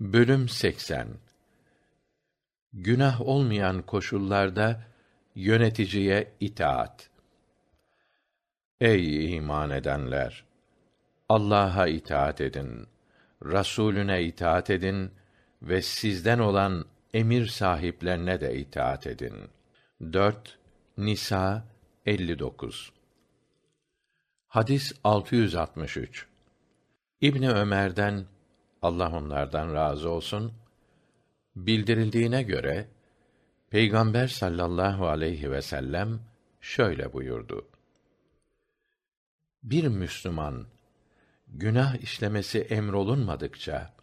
Bölüm 80 Günah olmayan koşullarda yöneticiye itaat. Ey iman edenler! Allah'a itaat edin. Rasulüne itaat edin ve sizden olan emir sahiplerine de itaat edin. 4 Nisa 59 Hadis 663 İbni Ömer'den Allah onlardan razı olsun bildirildiğine göre Peygamber sallallahu aleyhi ve sellem şöyle buyurdu. Bir Müslüman günah işlemesi emrolunmadıkça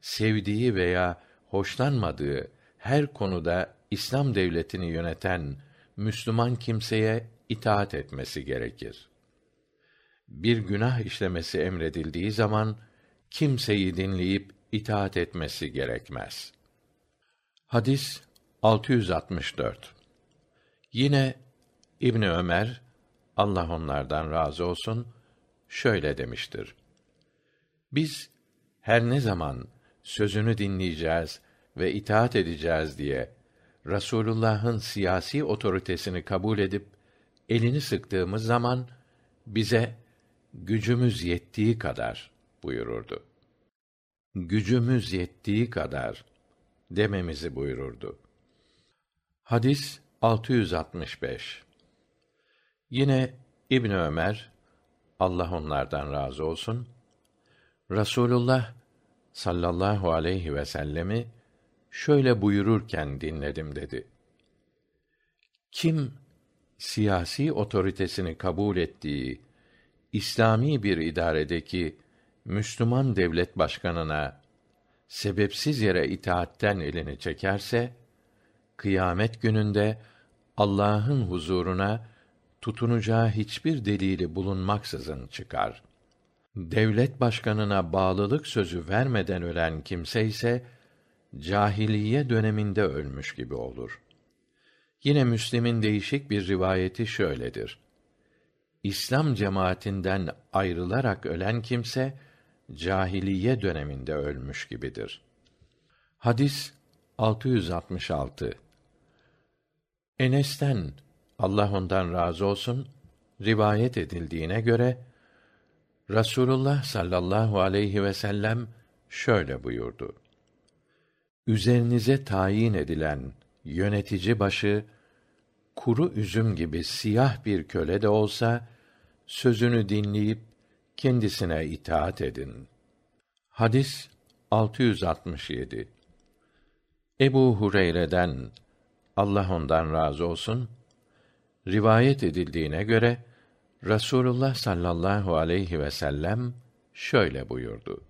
sevdiği veya hoşlanmadığı her konuda İslam devletini yöneten Müslüman kimseye itaat etmesi gerekir. Bir günah işlemesi emredildiği zaman kimseyi dinleyip itaat etmesi gerekmez. Hadis 664. Yine İbni Ömer Allah onlardan razı olsun şöyle demiştir. Biz her ne zaman sözünü dinleyeceğiz ve itaat edeceğiz diye Rasulullah'ın siyasi otoritesini kabul edip elini sıktığımız zaman bize gücümüz yettiği kadar buyururdu. Gücümüz yettiği kadar dememizi buyururdu. Hadis 665. Yine İbn Ömer Allah onlardan razı olsun Rasulullah sallallahu aleyhi ve sellemi şöyle buyururken dinledim dedi. Kim siyasi otoritesini kabul ettiği İslami bir idaredeki Müslüman devlet başkanına sebepsiz yere itaatten elini çekerse kıyamet gününde Allah'ın huzuruna tutunacağı hiçbir delili bulunmaksızın çıkar. Devlet başkanına bağlılık sözü vermeden ölen kimse ise cahiliye döneminde ölmüş gibi olur. Yine Müslim'in değişik bir rivayeti şöyledir. İslam cemaatinden ayrılarak ölen kimse cahiliye döneminde ölmüş gibidir. Hadis 666 Enes'ten Allah ondan razı olsun rivayet edildiğine göre Rasulullah sallallahu aleyhi ve sellem şöyle buyurdu. Üzerinize tayin edilen yönetici başı kuru üzüm gibi siyah bir köle de olsa sözünü dinleyip kendisine itaat edin. Hadis 667. Ebu Hureyre'den Allah ondan razı olsun rivayet edildiğine göre Rasulullah sallallahu aleyhi ve sellem şöyle buyurdu.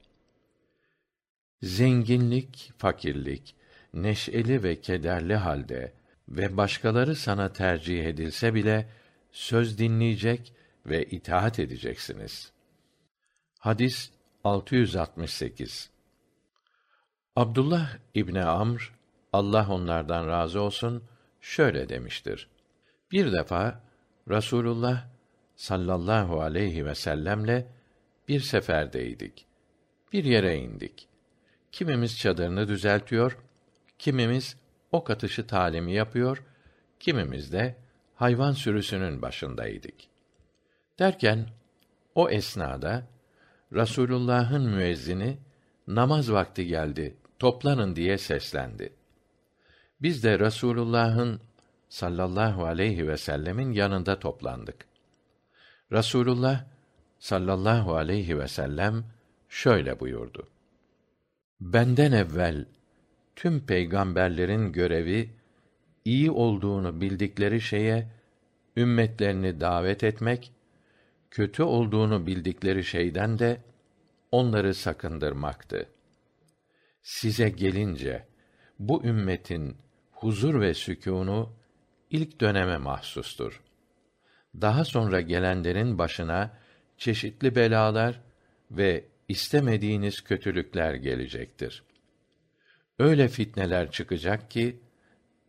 Zenginlik, fakirlik, neşeli ve kederli halde ve başkaları sana tercih edilse bile söz dinleyecek ve itaat edeceksiniz. Hadis 668. Abdullah İbni Amr Allah onlardan razı olsun şöyle demiştir. Bir defa Rasulullah sallallahu aleyhi ve sellemle bir seferdeydik. Bir yere indik. Kimimiz çadırını düzeltiyor, kimimiz ok atışı talimi yapıyor, kimimiz de hayvan sürüsünün başındaydık. Derken o esnada Rasulullah'ın müezzini namaz vakti geldi, toplanın diye seslendi. Biz de Rasulullah'ın sallallahu aleyhi ve sellemin yanında toplandık. Rasulullah sallallahu aleyhi ve sellem şöyle buyurdu. Benden evvel tüm peygamberlerin görevi iyi olduğunu bildikleri şeye ümmetlerini davet etmek, kötü olduğunu bildikleri şeyden de onları sakındırmaktı. Size gelince bu ümmetin huzur ve sükûnu ilk döneme mahsustur. Daha sonra gelenlerin başına çeşitli belalar ve istemediğiniz kötülükler gelecektir. Öyle fitneler çıkacak ki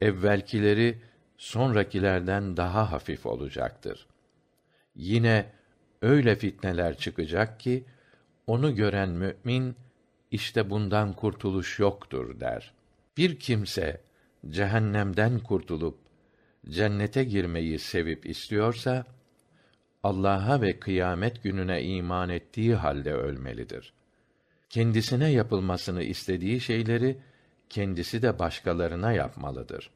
evvelkileri sonrakilerden daha hafif olacaktır. Yine öyle fitneler çıkacak ki onu gören mümin işte bundan kurtuluş yoktur der. Bir kimse cehennemden kurtulup cennete girmeyi sevip istiyorsa Allah'a ve kıyamet gününe iman ettiği halde ölmelidir. Kendisine yapılmasını istediği şeyleri kendisi de başkalarına yapmalıdır.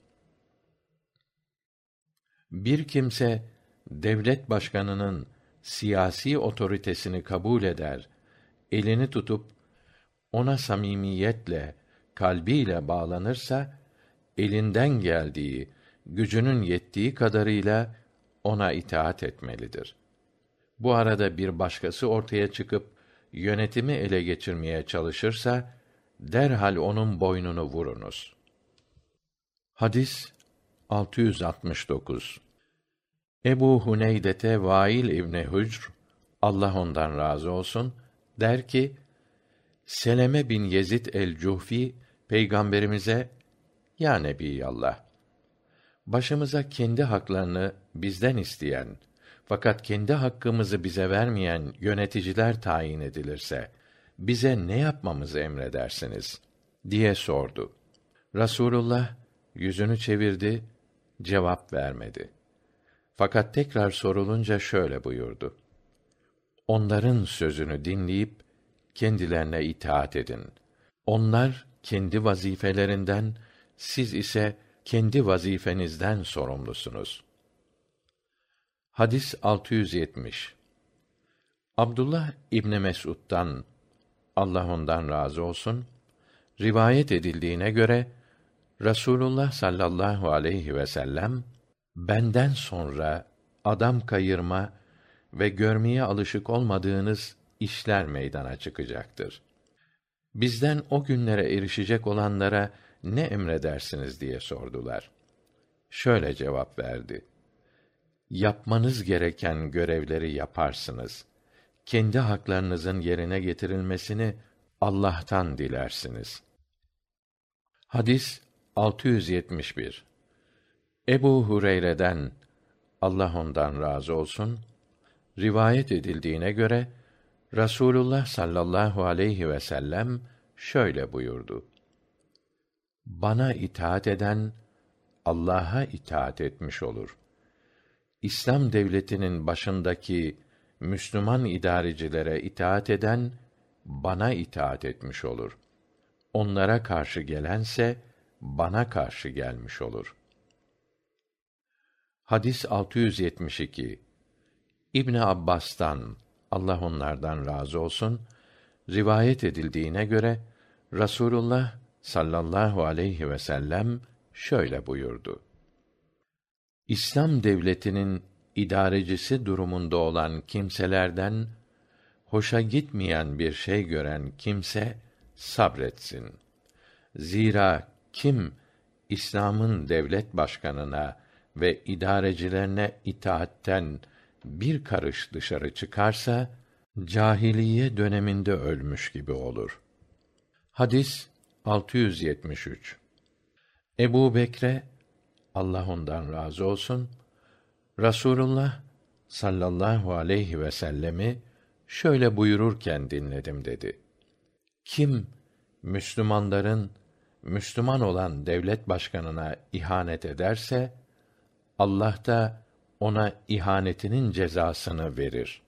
Bir kimse devlet başkanının siyasi otoritesini kabul eder, elini tutup ona samimiyetle, kalbiyle bağlanırsa elinden geldiği, gücünün yettiği kadarıyla ona itaat etmelidir. Bu arada bir başkası ortaya çıkıp yönetimi ele geçirmeye çalışırsa derhal onun boynunu vurunuz. Hadis 669 Ebu Huneydete Vail İbni Hücr Allah ondan razı olsun der ki Seleme bin Yezid el-Cuhfi peygamberimize ya Nebiyallah başımıza kendi haklarını bizden isteyen fakat kendi hakkımızı bize vermeyen yöneticiler tayin edilirse bize ne yapmamızı emredersiniz diye sordu. Rasulullah yüzünü çevirdi, cevap vermedi. Fakat tekrar sorulunca şöyle buyurdu. Onların sözünü dinleyip kendilerine itaat edin. Onlar kendi vazifelerinden, siz ise kendi vazifenizden sorumlusunuz. Hadis 670. Abdullah İbni Mes'ud'dan Allah ondan razı olsun rivayet edildiğine göre Rasulullah sallallahu aleyhi ve sellem benden sonra adam kayırma ve görmeye alışık olmadığınız işler meydana çıkacaktır. Bizden o günlere erişecek olanlara ne emredersiniz diye sordular. Şöyle cevap verdi. Yapmanız gereken görevleri yaparsınız. Kendi haklarınızın yerine getirilmesini Allah'tan dilersiniz. Hadis 671 Ebu Hureyre'den Allah ondan razı olsun rivayet edildiğine göre Rasulullah sallallahu aleyhi ve sellem şöyle buyurdu. Bana itaat eden Allah'a itaat etmiş olur. İslam devletinin başındaki Müslüman idarecilere itaat eden bana itaat etmiş olur. Onlara karşı gelense bana karşı gelmiş olur. Hadis 672 İbn Abbas'tan Allah onlardan razı olsun rivayet edildiğine göre Rasulullah sallallahu aleyhi ve sellem şöyle buyurdu. İslam devletinin idarecisi durumunda olan kimselerden hoşa gitmeyen bir şey gören kimse sabretsin. Zira kim İslam'ın devlet başkanına ve idarecilerine itaatten bir karış dışarı çıkarsa cahiliye döneminde ölmüş gibi olur. Hadis 673 Ebu Bekre Allah ondan razı olsun Rasulullah sallallahu aleyhi ve sellemi şöyle buyururken dinledim dedi. Kim Müslümanların Müslüman olan devlet başkanına ihanet ederse Allah da ona ihanetinin cezasını verir.